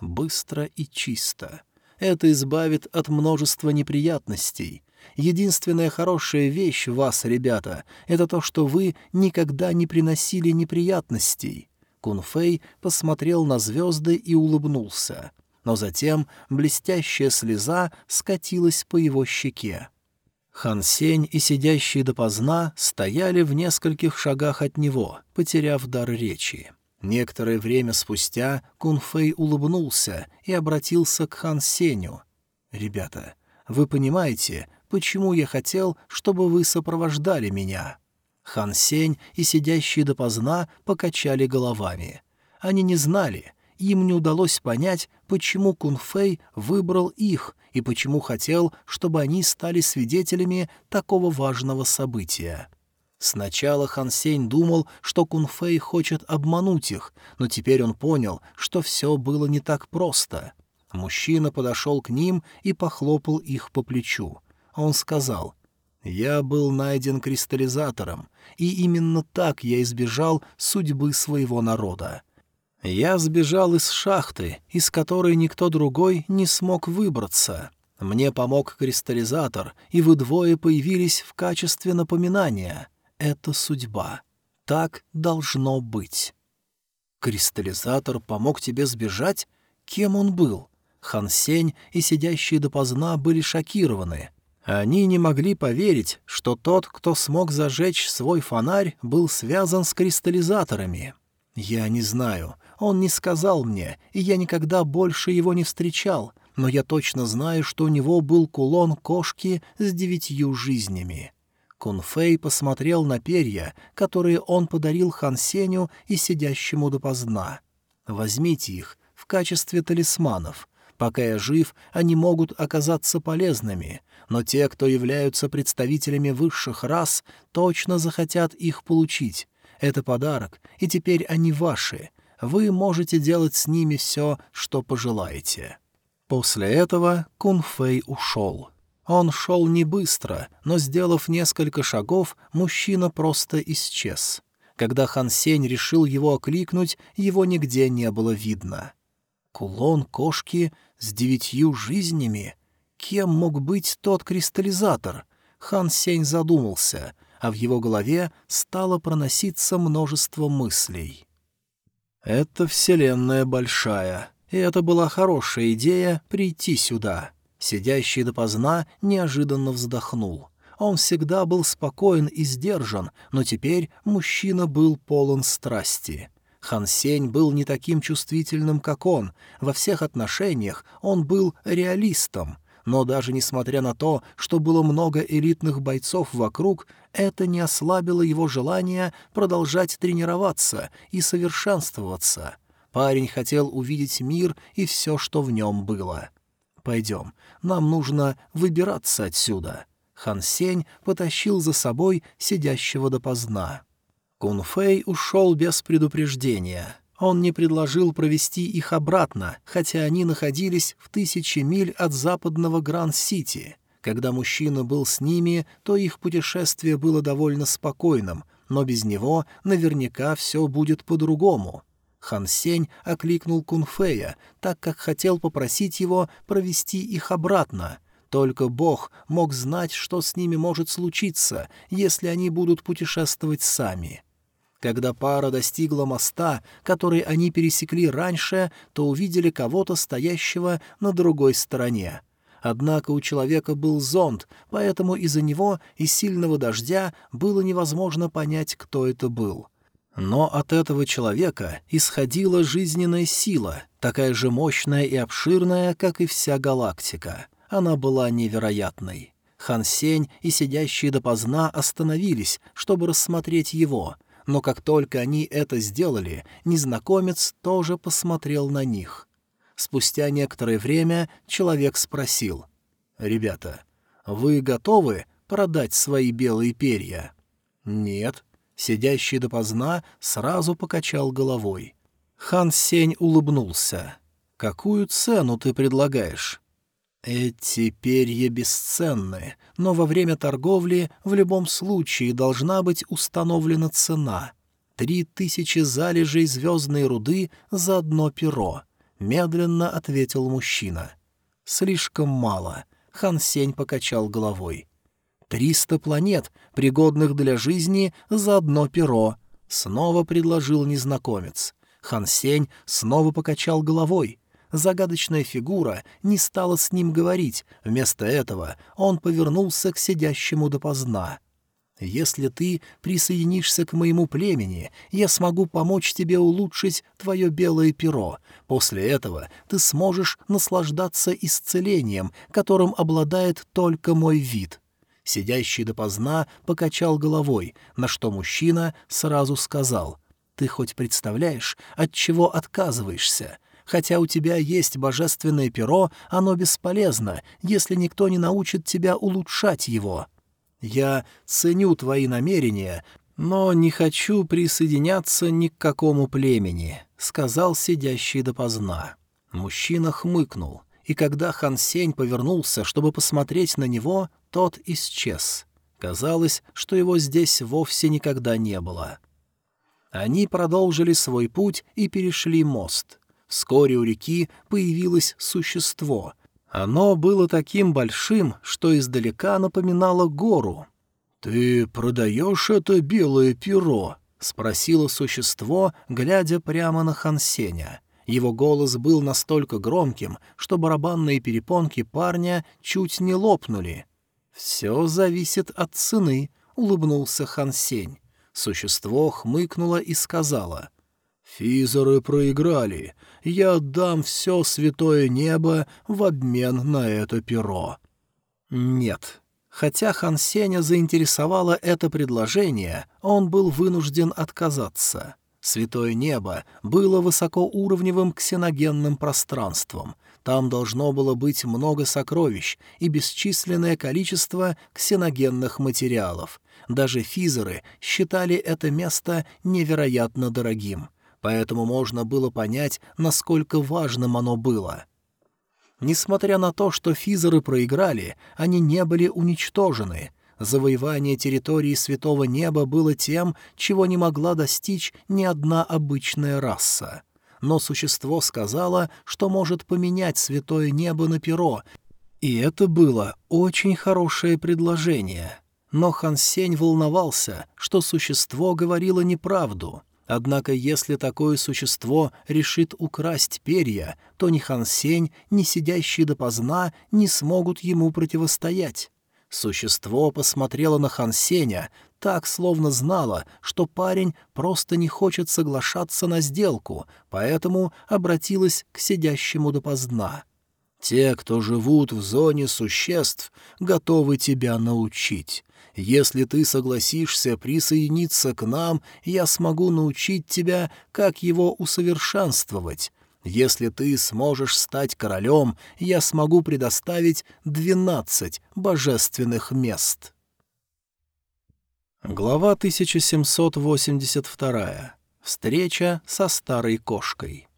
Быстро и чисто. Это избавит от множества неприятностей. Единственная хорошая вещь вас, ребята, это то, что вы никогда не приносили неприятностей». Кунфэй посмотрел на звезды и улыбнулся. Но затем блестящая слеза скатилась по его щеке. Хан Сень и сидящие допоздна стояли в нескольких шагах от него, потеряв дар речи. Некоторое время спустя Кунфэй улыбнулся и обратился к Хан Сеню. «Ребята, вы понимаете, почему я хотел, чтобы вы сопровождали меня». Хан Сень и сидящие допоздна покачали головами. Они не знали, им не удалось понять, почему Кунфэй выбрал их и почему хотел, чтобы они стали свидетелями такого важного события. Сначала Хан Сень думал, что Кунфэй хочет обмануть их, но теперь он понял, что все было не так просто. Мужчина подошел к ним и похлопал их по плечу. Он сказал, «Я был найден кристаллизатором, и именно так я избежал судьбы своего народа. Я сбежал из шахты, из которой никто другой не смог выбраться. Мне помог кристаллизатор, и вы двое появились в качестве напоминания. Это судьба. Так должно быть». «Кристаллизатор помог тебе сбежать? Кем он был?» Хан Сень и сидящие допоздна были шокированы. Они не могли поверить, что тот, кто смог зажечь свой фонарь, был связан с кристаллизаторами. Я не знаю, он не сказал мне, и я никогда больше его не встречал, но я точно знаю, что у него был кулон кошки с девятью жизнями. Кунфэй посмотрел на перья, которые он подарил Хан Сеню и сидящему допоздна. «Возьмите их в качестве талисманов. Пока я жив, они могут оказаться полезными но те, кто являются представителями высших рас, точно захотят их получить. Это подарок, и теперь они ваши. Вы можете делать с ними все, что пожелаете». После этого Кунфэй ушел. Он шел не быстро, но, сделав несколько шагов, мужчина просто исчез. Когда Хан Сень решил его окликнуть, его нигде не было видно. Кулон кошки с девятью жизнями — Кем мог быть тот кристаллизатор? Хан Сень задумался, а в его голове стало проноситься множество мыслей. «Это вселенная большая, и это была хорошая идея прийти сюда». Сидящий допоздна неожиданно вздохнул. Он всегда был спокоен и сдержан, но теперь мужчина был полон страсти. Хан Сень был не таким чувствительным, как он. Во всех отношениях он был реалистом — Но даже несмотря на то, что было много элитных бойцов вокруг, это не ослабило его желание продолжать тренироваться и совершенствоваться. Парень хотел увидеть мир и все, что в нем было. «Пойдем, нам нужно выбираться отсюда». Хан Сень потащил за собой сидящего допоздна. Кунфэй ушел без предупреждения. Он не предложил провести их обратно, хотя они находились в тысячи миль от западного Гранд-Сити. Когда мужчина был с ними, то их путешествие было довольно спокойным, но без него наверняка все будет по-другому. Хан Сень окликнул Кунфея, так как хотел попросить его провести их обратно. Только Бог мог знать, что с ними может случиться, если они будут путешествовать сами. Когда пара достигла моста, который они пересекли раньше, то увидели кого-то, стоящего на другой стороне. Однако у человека был зонт, поэтому из-за него и сильного дождя было невозможно понять, кто это был. Но от этого человека исходила жизненная сила, такая же мощная и обширная, как и вся галактика. Она была невероятной. Хан Сень и сидящие допоздна остановились, чтобы рассмотреть его — но как только они это сделали, незнакомец тоже посмотрел на них. Спустя некоторое время человек спросил. «Ребята, вы готовы продать свои белые перья?» «Нет». Сидящий допоздна сразу покачал головой. Хан Сень улыбнулся. «Какую цену ты предлагаешь?» Эти перья бесценны, но во время торговли в любом случае должна быть установлена цена. Три тысячи залежей звездной руды за одно перо, — медленно ответил мужчина. Слишком мало. Хан Сень покачал головой. «Триста планет, пригодных для жизни, за одно перо», — снова предложил незнакомец. Хан Сень снова покачал головой. Загадочная фигура не стала с ним говорить, вместо этого он повернулся к сидящему допоздна. «Если ты присоединишься к моему племени, я смогу помочь тебе улучшить твое белое перо. После этого ты сможешь наслаждаться исцелением, которым обладает только мой вид». Сидящий допоздна покачал головой, на что мужчина сразу сказал — ты хоть представляешь, от чего отказываешься? Хотя у тебя есть божественное перо, оно бесполезно, если никто не научит тебя улучшать его. Я ценю твои намерения, но не хочу присоединяться ни к какому племени», — сказал сидящий допоздна. Мужчина хмыкнул, и когда Хан Сень повернулся, чтобы посмотреть на него, тот исчез. Казалось, что его здесь вовсе никогда не было. Они продолжили свой путь и перешли мост. Вскоре у реки появилось существо. Оно было таким большим, что издалека напоминало гору. «Ты продаешь это белое перо?» — спросило существо, глядя прямо на Хансеня. Его голос был настолько громким, что барабанные перепонки парня чуть не лопнули. «Все зависит от цены», — улыбнулся Хансень. Существо хмыкнуло и сказала. «Физеры проиграли я отдам все святое небо в обмен на это перо». Нет. Хотя Хан Сеня заинтересовало это предложение, он был вынужден отказаться. Святое небо было высокоуровневым ксеногенным пространством. Там должно было быть много сокровищ и бесчисленное количество ксеногенных материалов. Даже физеры считали это место невероятно дорогим поэтому можно было понять, насколько важным оно было. Несмотря на то, что физеры проиграли, они не были уничтожены. Завоевание территории Святого Неба было тем, чего не могла достичь ни одна обычная раса. Но существо сказало, что может поменять Святое Небо на перо, и это было очень хорошее предложение. Но Хан Сень волновался, что существо говорило неправду — Однако если такое существо решит украсть перья, то ни Хан Сень, ни сидящий допоздна не смогут ему противостоять. Существо посмотрело на Хан Сеня так, словно знало, что парень просто не хочет соглашаться на сделку, поэтому обратилось к сидящему допоздна. Те, кто живут в зоне существ, готовы тебя научить. Если ты согласишься присоединиться к нам, я смогу научить тебя, как его усовершенствовать. Если ты сможешь стать королем, я смогу предоставить двенадцать божественных мест». Глава 1782. Встреча со старой кошкой.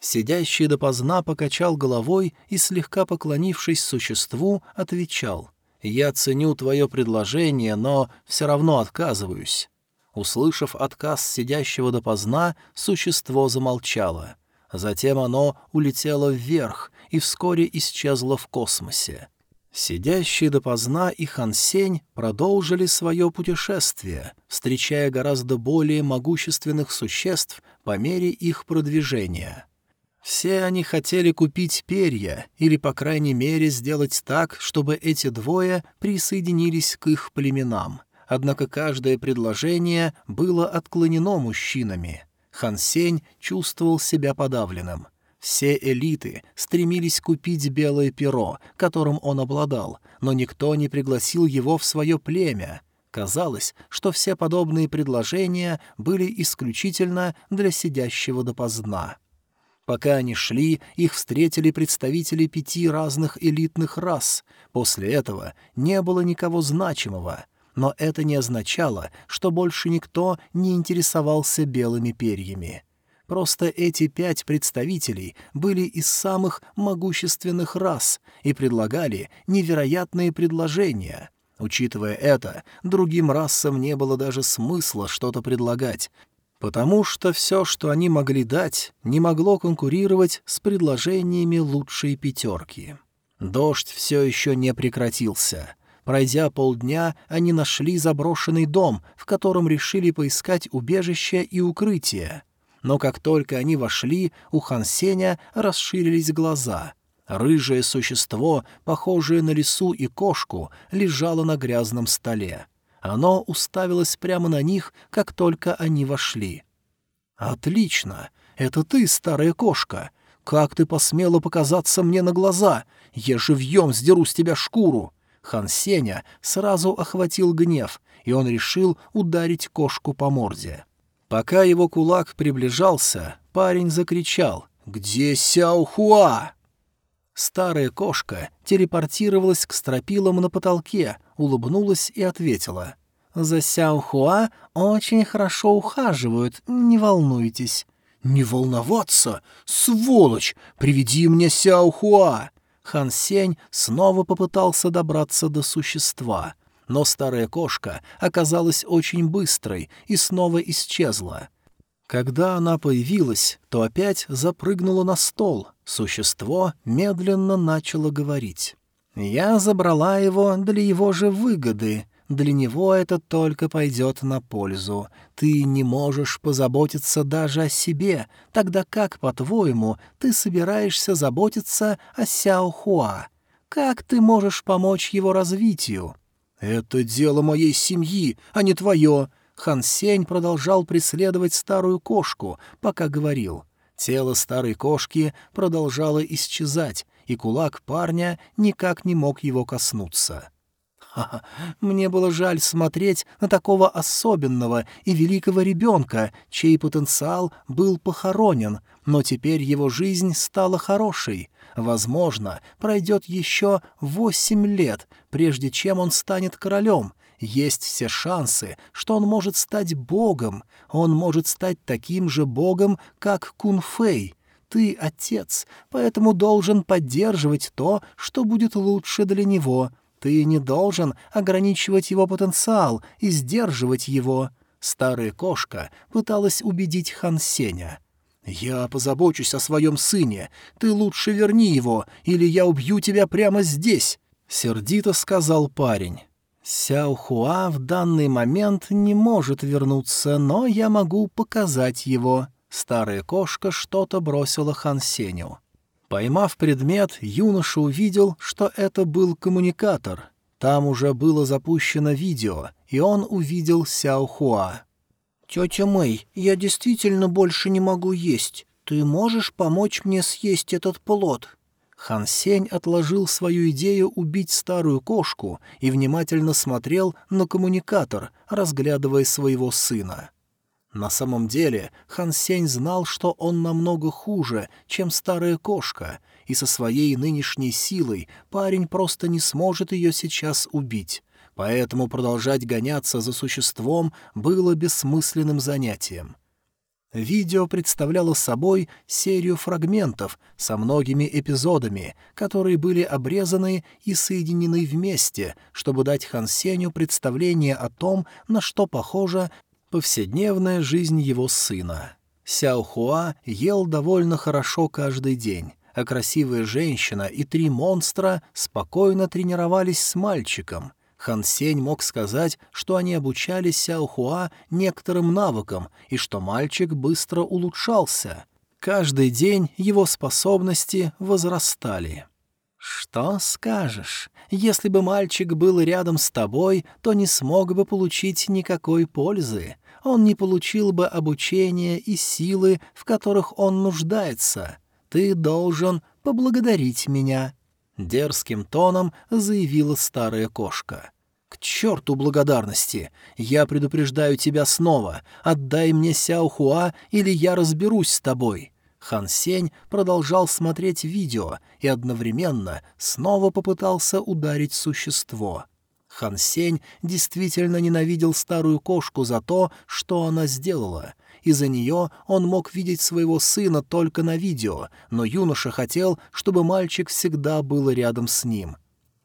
Сидящий допоздна покачал головой и, слегка поклонившись существу, отвечал. «Я ценю твое предложение, но все равно отказываюсь». Услышав отказ сидящего допоздна, существо замолчало. Затем оно улетело вверх и вскоре исчезло в космосе. Сидящие допоздна и Хансень продолжили свое путешествие, встречая гораздо более могущественных существ по мере их продвижения. Все они хотели купить перья или, по крайней мере, сделать так, чтобы эти двое присоединились к их племенам. Однако каждое предложение было отклонено мужчинами. Хансень чувствовал себя подавленным — все элиты стремились купить белое перо, которым он обладал, но никто не пригласил его в свое племя. Казалось, что все подобные предложения были исключительно для сидящего допоздна. Пока они шли, их встретили представители пяти разных элитных рас. После этого не было никого значимого. Но это не означало, что больше никто не интересовался белыми перьями. Просто эти пять представителей были из самых могущественных рас и предлагали невероятные предложения. Учитывая это, другим расам не было даже смысла что-то предлагать, потому что все, что они могли дать, не могло конкурировать с предложениями лучшей пятерки. Дождь все еще не прекратился. Пройдя полдня, они нашли заброшенный дом, в котором решили поискать убежище и укрытие но как только они вошли, у Хан Сеня расширились глаза. Рыжее существо, похожее на лису и кошку, лежало на грязном столе. Оно уставилось прямо на них, как только они вошли. «Отлично! Это ты, старая кошка! Как ты посмела показаться мне на глаза? Я живьем сдеру с тебя шкуру!» Хан Сеня сразу охватил гнев, и он решил ударить кошку по морде. Пока его кулак приближался, парень закричал «Где Сяо Хуа?». Старая кошка телепортировалась к стропилам на потолке, улыбнулась и ответила. «За Сяо Хуа очень хорошо ухаживают, не волнуйтесь». «Не волноваться? Сволочь! Приведи мне Сяо Хуа!» Хан Сень снова попытался добраться до существа — но старая кошка оказалась очень быстрой и снова исчезла. Когда она появилась, то опять запрыгнула на стол. Существо медленно начало говорить. «Я забрала его для его же выгоды. Для него это только пойдет на пользу. Ты не можешь позаботиться даже о себе, тогда как, по-твоему, ты собираешься заботиться о Сяо Хуа? Как ты можешь помочь его развитию?» «Это дело моей семьи, а не твое!» Хан Сень продолжал преследовать старую кошку, пока говорил. Тело старой кошки продолжало исчезать, и кулак парня никак не мог его коснуться. Ха -ха, мне было жаль смотреть на такого особенного и великого ребенка, чей потенциал был похоронен, но теперь его жизнь стала хорошей. Возможно, пройдет еще восемь лет, прежде чем он станет королем. Есть все шансы, что он может стать богом. Он может стать таким же богом, как Кунфэй. Ты отец, поэтому должен поддерживать то, что будет лучше для него. Ты не должен ограничивать его потенциал и сдерживать его. Старая кошка пыталась убедить Хан Сеня — «Я позабочусь о своем сыне. Ты лучше верни его, или я убью тебя прямо здесь», — сердито сказал парень. Сяо Хуа в данный момент не может вернуться, но я могу показать его. Старая кошка что-то бросила Хан Сеню. Поймав предмет, юноша увидел, что это был коммуникатор. Там уже было запущено видео, и он увидел Сяо Хуа. «Тетя Мэй, я действительно больше не могу есть. Ты можешь помочь мне съесть этот плод?» Хан Сень отложил свою идею убить старую кошку и внимательно смотрел на коммуникатор, разглядывая своего сына. На самом деле Хан Сень знал, что он намного хуже, чем старая кошка, и со своей нынешней силой парень просто не сможет ее сейчас убить. Поэтому продолжать гоняться за существом было бессмысленным занятием. Видео представляло собой серию фрагментов со многими эпизодами, которые были обрезаны и соединены вместе, чтобы дать Хан Сеню представление о том, на что похожа повседневная жизнь его сына. Сяо Хуа ел довольно хорошо каждый день, а красивая женщина и три монстра спокойно тренировались с мальчиком — Хан Сень мог сказать, что они обучали Сяо Хуа некоторым навыкам и что мальчик быстро улучшался. Каждый день его способности возрастали. «Что скажешь? Если бы мальчик был рядом с тобой, то не смог бы получить никакой пользы. Он не получил бы обучения и силы, в которых он нуждается. Ты должен поблагодарить меня», Дерзким тоном заявила старая кошка. «К черту благодарности! Я предупреждаю тебя снова. Отдай мне Сяохуа, или я разберусь с тобой!» Хан Сень продолжал смотреть видео и одновременно снова попытался ударить существо. Хан Сень действительно ненавидел старую кошку за то, что она сделала — из-за нее он мог видеть своего сына только на видео, но юноша хотел, чтобы мальчик всегда был рядом с ним.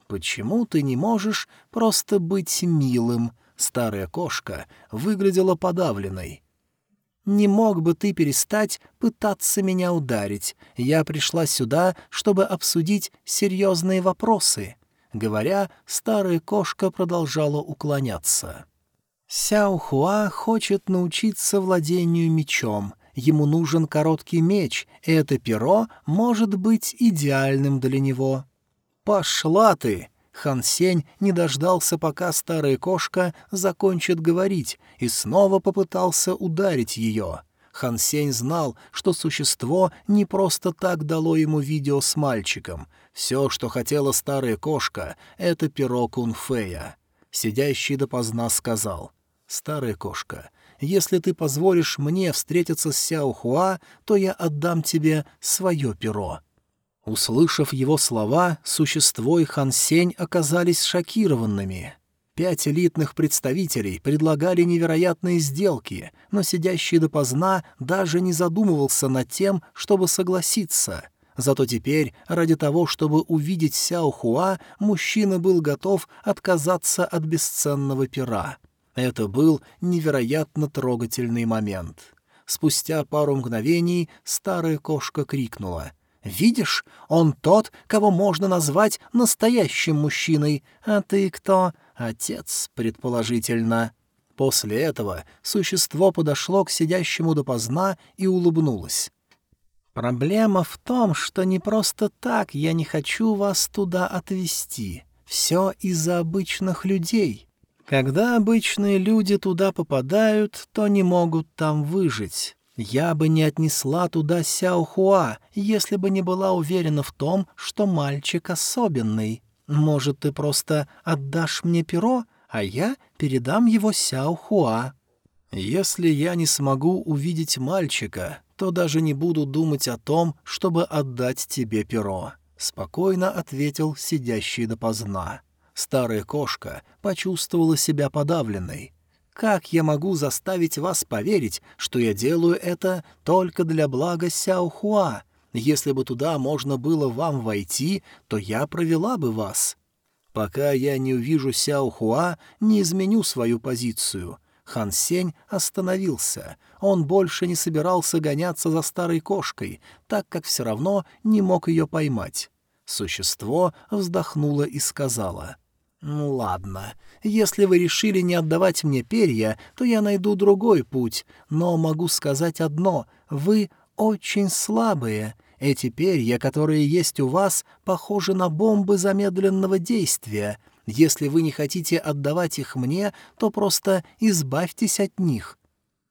«Почему ты не можешь просто быть милым?» Старая кошка выглядела подавленной. «Не мог бы ты перестать пытаться меня ударить? Я пришла сюда, чтобы обсудить серьезные вопросы». Говоря, старая кошка продолжала уклоняться. Сяо Хуа хочет научиться владению мечом. Ему нужен короткий меч, и это перо может быть идеальным для него. «Пошла ты!» Хан Сень не дождался, пока старая кошка закончит говорить, и снова попытался ударить ее. Хан Сень знал, что существо не просто так дало ему видео с мальчиком. Все, что хотела старая кошка, — это перо Кунфея. Сидящий допоздна сказал — старая кошка, если ты позволишь мне встретиться с Сяохуа, то я отдам тебе свое перо». Услышав его слова, существо и Хан Сень оказались шокированными. Пять элитных представителей предлагали невероятные сделки, но сидящий допоздна даже не задумывался над тем, чтобы согласиться. Зато теперь, ради того, чтобы увидеть Сяо Хуа, мужчина был готов отказаться от бесценного пера. Это был невероятно трогательный момент. Спустя пару мгновений старая кошка крикнула. «Видишь, он тот, кого можно назвать настоящим мужчиной. А ты кто? Отец, предположительно». После этого существо подошло к сидящему допоздна и улыбнулось. «Проблема в том, что не просто так я не хочу вас туда отвезти. Все из-за обычных людей. Когда обычные люди туда попадают, то не могут там выжить. Я бы не отнесла туда Сяохуа, если бы не была уверена в том, что мальчик особенный. Может, ты просто отдашь мне перо, а я передам его Сяохуа. Если я не смогу увидеть мальчика, то даже не буду думать о том, чтобы отдать тебе перо», — спокойно ответил сидящий допоздна. Старая кошка почувствовала себя подавленной. «Как я могу заставить вас поверить, что я делаю это только для блага Сяохуа? Если бы туда можно было вам войти, то я провела бы вас. Пока я не увижу Сяохуа, не изменю свою позицию». Хан Сень остановился. Он больше не собирался гоняться за старой кошкой, так как все равно не мог ее поймать. Существо вздохнуло и сказала — «Ну ладно. Если вы решили не отдавать мне перья, то я найду другой путь. Но могу сказать одно — вы очень слабые. Эти перья, которые есть у вас, похожи на бомбы замедленного действия. Если вы не хотите отдавать их мне, то просто избавьтесь от них».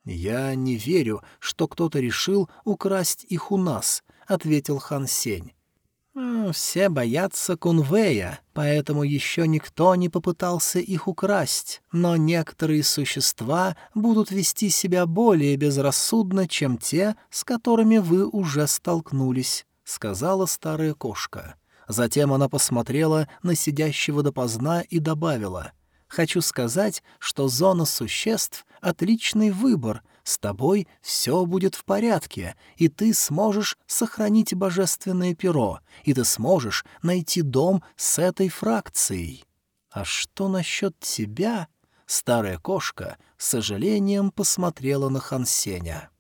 «Я не верю, что кто-то решил украсть их у нас», — ответил Хан Сень. «Все боятся Кунвея, поэтому еще никто не попытался их украсть, но некоторые существа будут вести себя более безрассудно, чем те, с которыми вы уже столкнулись», — сказала старая кошка. Затем она посмотрела на сидящего допоздна и добавила, «Хочу сказать, что зона существ — отличный выбор, с тобой все будет в порядке, и ты сможешь сохранить божественное перо, и ты сможешь найти дом с этой фракцией. А что насчет тебя? Старая кошка с сожалением посмотрела на Хансеня.